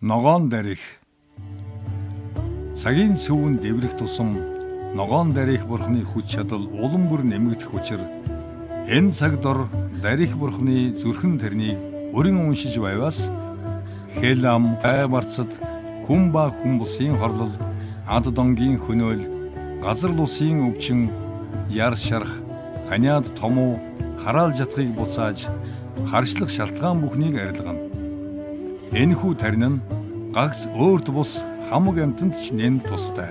Ногоон дарих Цагийн цөвөн дэврэх тусам ногоон дарих бурхны хүч чадал улам бүр нэмэгдэх учраа энэ цаг дор дарих бурхны зүрхэн тэрнийг өрин уншиж байваас Хелам аймарцад хүн ба хүн бусын хорлол ад донгийн хөнөөл газар лусын өвчин яр шарах ханиад томуу хараал жатхыг буцааж харшлах шалтгаан бүхнийг арилгана. Энэхүү тарин нь гагц өөрт бус хамаг амтнд ч нэн тустай.